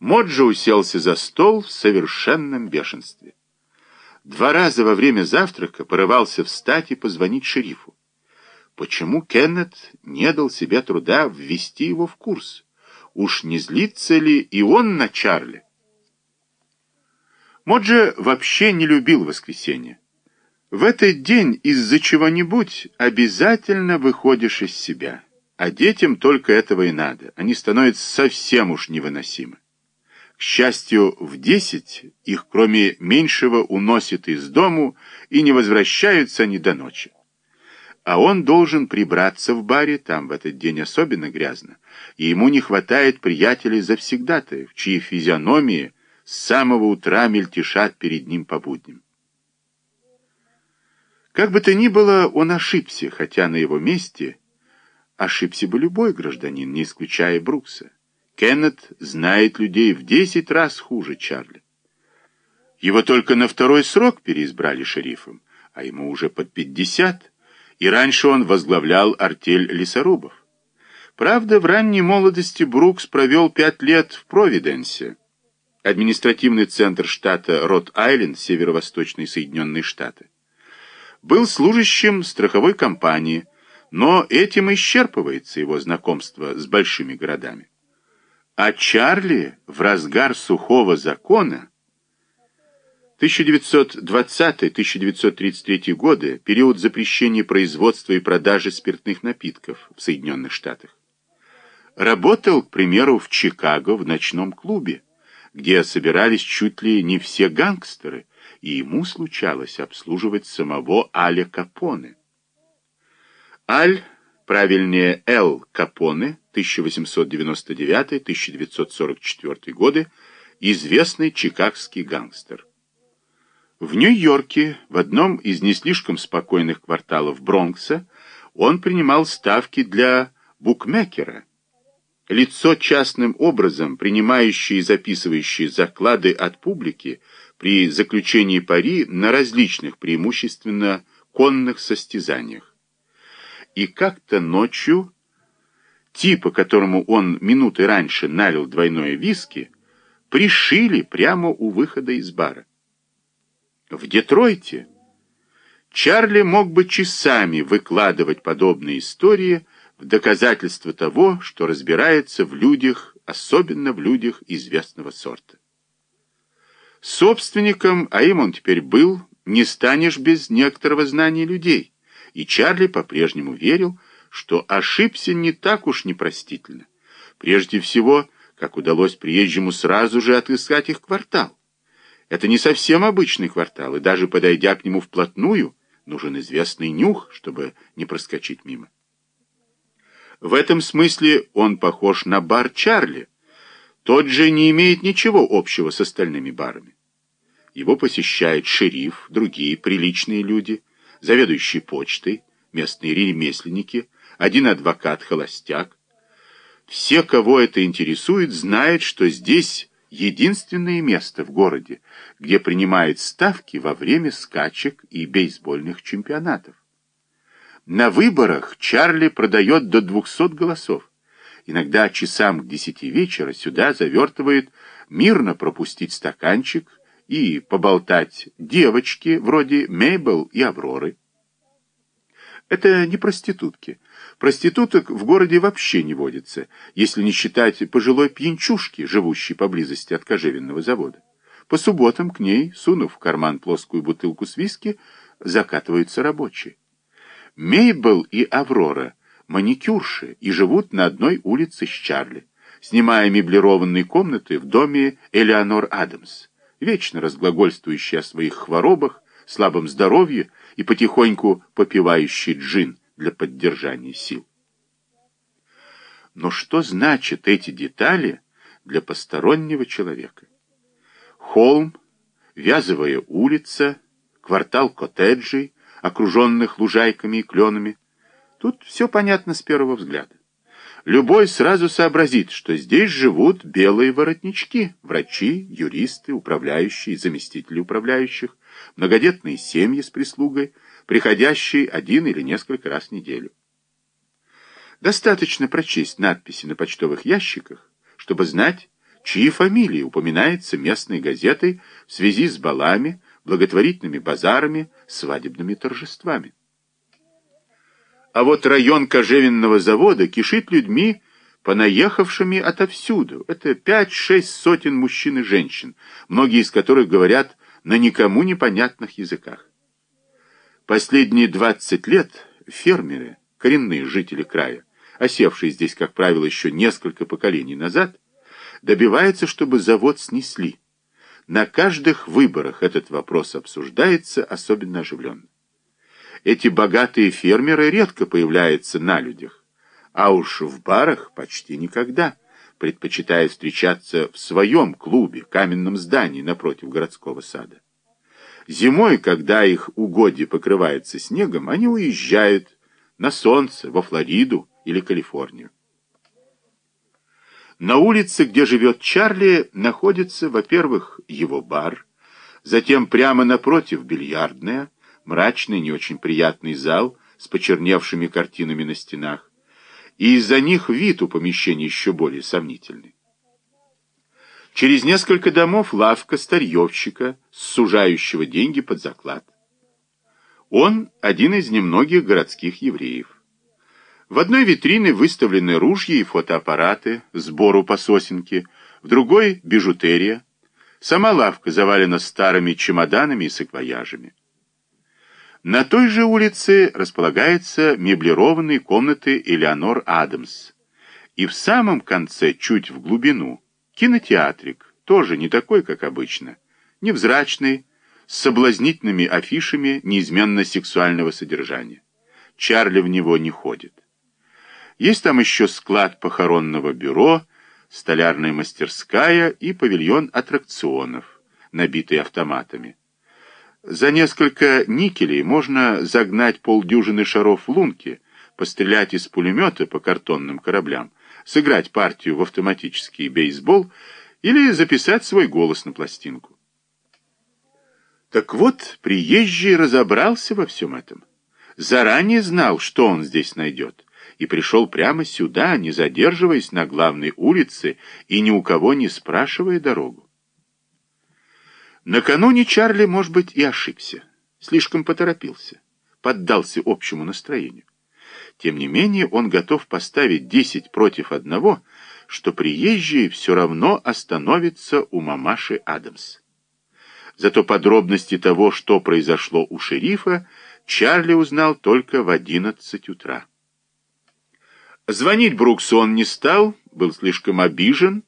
Моджо уселся за стол в совершенном бешенстве. Два раза во время завтрака порывался встать и позвонить шерифу. Почему Кеннет не дал себе труда ввести его в курс? Уж не злится ли и он на Чарли? Моджи вообще не любил воскресенье. В этот день из-за чего-нибудь обязательно выходишь из себя. А детям только этого и надо. Они становятся совсем уж невыносимы. К счастью, в десять их, кроме меньшего, уносят из дому, и не возвращаются они до ночи. А он должен прибраться в баре, там в этот день особенно грязно, и ему не хватает приятелей завсегдатаев, чьи физиономии с самого утра мельтешат перед ним по будням. Как бы то ни было, он ошибся, хотя на его месте ошибся бы любой гражданин, не исключая Брукса. Кеннет знает людей в десять раз хуже Чарли. Его только на второй срок переизбрали шерифом, а ему уже под пятьдесят, и раньше он возглавлял артель лесорубов. Правда, в ранней молодости Брукс провел пять лет в Провиденсе, административный центр штата Рот-Айленд, северо-восточные Соединенные Штаты. Был служащим страховой компании, но этим исчерпывается его знакомство с большими городами. А Чарли в разгар сухого закона 1920-1933 годы, период запрещения производства и продажи спиртных напитков в Соединенных Штатах, работал, к примеру, в Чикаго в ночном клубе, где собирались чуть ли не все гангстеры, и ему случалось обслуживать самого Аля Капоне. Аль правильнее Л. Капоне, 1899-1944 годы, известный чикагский гангстер. В Нью-Йорке, в одном из не слишком спокойных кварталов Бронкса, он принимал ставки для букмекера. Лицо частным образом, принимающее и записывающее заклады от публики при заключении пари на различных, преимущественно конных состязаниях и как-то ночью типа, которому он минуты раньше налил двойное виски, пришили прямо у выхода из бара. В Детройте Чарли мог бы часами выкладывать подобные истории в доказательство того, что разбирается в людях, особенно в людях известного сорта. Собственником, а им он теперь был, не станешь без некоторого знания людей и Чарли по-прежнему верил, что ошибся не так уж непростительно. Прежде всего, как удалось приезжему сразу же отыскать их квартал. Это не совсем обычный квартал, и даже подойдя к нему вплотную, нужен известный нюх, чтобы не проскочить мимо. В этом смысле он похож на бар Чарли. Тот же не имеет ничего общего с остальными барами. Его посещает шериф, другие приличные люди – заведующий почтой, местные ремесленники, один адвокат-холостяк. Все, кого это интересует, знают, что здесь единственное место в городе, где принимают ставки во время скачек и бейсбольных чемпионатов. На выборах Чарли продает до 200 голосов. Иногда часам к 10 вечера сюда завертывает мирно пропустить стаканчик и поболтать девочки вроде Мейбл и Авроры. Это не проститутки. Проституток в городе вообще не водится, если не считать пожилой пьянчушки, живущей поблизости от кожевенного завода. По субботам к ней, сунув в карман плоскую бутылку с виски, закатываются рабочие. Мейбл и Аврора – маникюрши и живут на одной улице с Чарли, снимая меблированные комнаты в доме Элеонор Адамс вечно разглагольствующий о своих хворобах, слабом здоровье и потихоньку попивающий джин для поддержания сил. Но что значат эти детали для постороннего человека? Холм, Вязовая улица, квартал коттеджей, окруженных лужайками и кленами. Тут все понятно с первого взгляда. Любой сразу сообразит, что здесь живут белые воротнички, врачи, юристы, управляющие, заместители управляющих, многодетные семьи с прислугой, приходящие один или несколько раз в неделю. Достаточно прочесть надписи на почтовых ящиках, чтобы знать, чьи фамилии упоминаются местной газетой в связи с балами, благотворительными базарами, свадебными торжествами. А вот район кожевенного завода кишит людьми, понаехавшими отовсюду. Это пять-шесть сотен мужчин и женщин, многие из которых говорят на никому непонятных языках. Последние 20 лет фермеры, коренные жители края, осевшие здесь, как правило, еще несколько поколений назад, добиваются, чтобы завод снесли. На каждых выборах этот вопрос обсуждается особенно оживленно. Эти богатые фермеры редко появляются на людях, а уж в барах почти никогда, предпочитая встречаться в своем клубе, каменном здании напротив городского сада. Зимой, когда их угодья покрываются снегом, они уезжают на солнце, во Флориду или Калифорнию. На улице, где живет Чарли, находится, во-первых, его бар, затем прямо напротив бильярдная, мрачный, не очень приятный зал с почерневшими картинами на стенах, и из-за них вид у помещения еще более сомнительный. Через несколько домов лавка старьевщика, сужающего деньги под заклад. Он один из немногих городских евреев. В одной витрине выставлены ружья и фотоаппараты, сбору по сосенке, в другой — бижутерия. Сама лавка завалена старыми чемоданами и саквояжами. На той же улице располагаются меблированные комнаты Элеонор Адамс. И в самом конце, чуть в глубину, кинотеатрик, тоже не такой, как обычно, невзрачный, с соблазнительными афишами неизменно сексуального содержания. Чарли в него не ходит. Есть там еще склад похоронного бюро, столярная мастерская и павильон аттракционов, набитый автоматами. За несколько никелей можно загнать полдюжины шаров в лунки, пострелять из пулемета по картонным кораблям, сыграть партию в автоматический бейсбол или записать свой голос на пластинку. Так вот, приезжий разобрался во всем этом. Заранее знал, что он здесь найдет, и пришел прямо сюда, не задерживаясь на главной улице и ни у кого не спрашивая дорогу. Накануне Чарли, может быть, и ошибся, слишком поторопился, поддался общему настроению. Тем не менее, он готов поставить десять против одного, что приезжий все равно остановится у мамаши Адамс. Зато подробности того, что произошло у шерифа, Чарли узнал только в одиннадцать утра. Звонить Бруксу он не стал, был слишком обижен,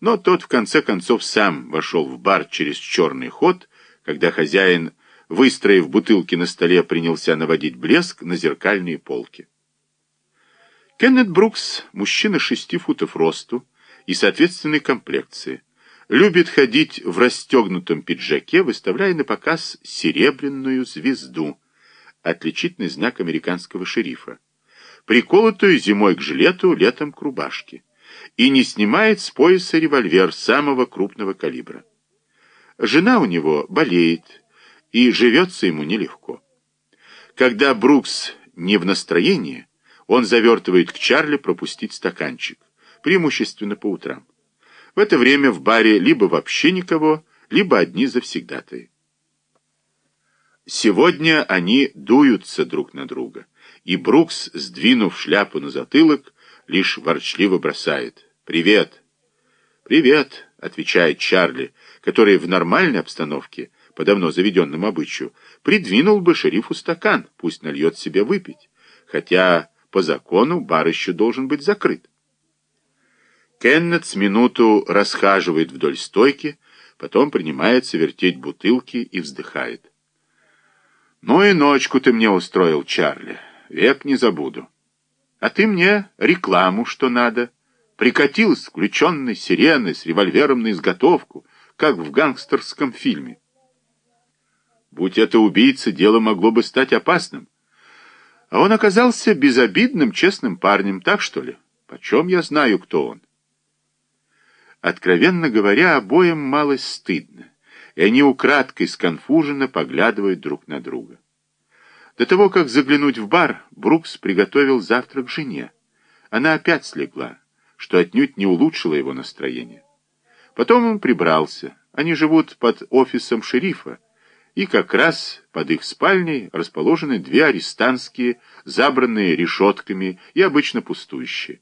но тот в конце концов сам вошел в бар через черный ход, когда хозяин, выстроив бутылки на столе, принялся наводить блеск на зеркальные полки. Кеннет Брукс, мужчина шести футов росту и соответственной комплекции, любит ходить в расстегнутом пиджаке, выставляя на показ серебряную звезду, отличительный знак американского шерифа, приколотую зимой к жилету, летом к рубашке, и не снимает с пояса револьвер самого крупного калибра. Жена у него болеет, и живется ему нелегко. Когда Брукс не в настроении, он завертывает к Чарли пропустить стаканчик, преимущественно по утрам. В это время в баре либо вообще никого, либо одни завсегдатые. Сегодня они дуются друг на друга, и Брукс, сдвинув шляпу на затылок, лишь ворчливо бросает «Привет!» «Привет!» — отвечает Чарли, который в нормальной обстановке, по давно заведенному обычаю, придвинул бы шерифу стакан, пусть нальет себе выпить, хотя по закону бар еще должен быть закрыт. Кеннет с минуту расхаживает вдоль стойки, потом принимается вертеть бутылки и вздыхает. «Ну и ночку ты мне устроил, Чарли, век не забуду. А ты мне рекламу, что надо. Прикатил с включенной сиреной, с револьвером на изготовку, как в гангстерском фильме. Будь это убийца, дело могло бы стать опасным. А он оказался безобидным, честным парнем, так что ли? Почем я знаю, кто он?» Откровенно говоря, обоим малость стыдно, и они украдкой сконфуженно поглядывают друг на друга. До того, как заглянуть в бар, Брукс приготовил завтрак жене. Она опять слегла, что отнюдь не улучшило его настроение. Потом он прибрался. Они живут под офисом шерифа, и как раз под их спальней расположены две арестантские, забранные решетками и обычно пустующие.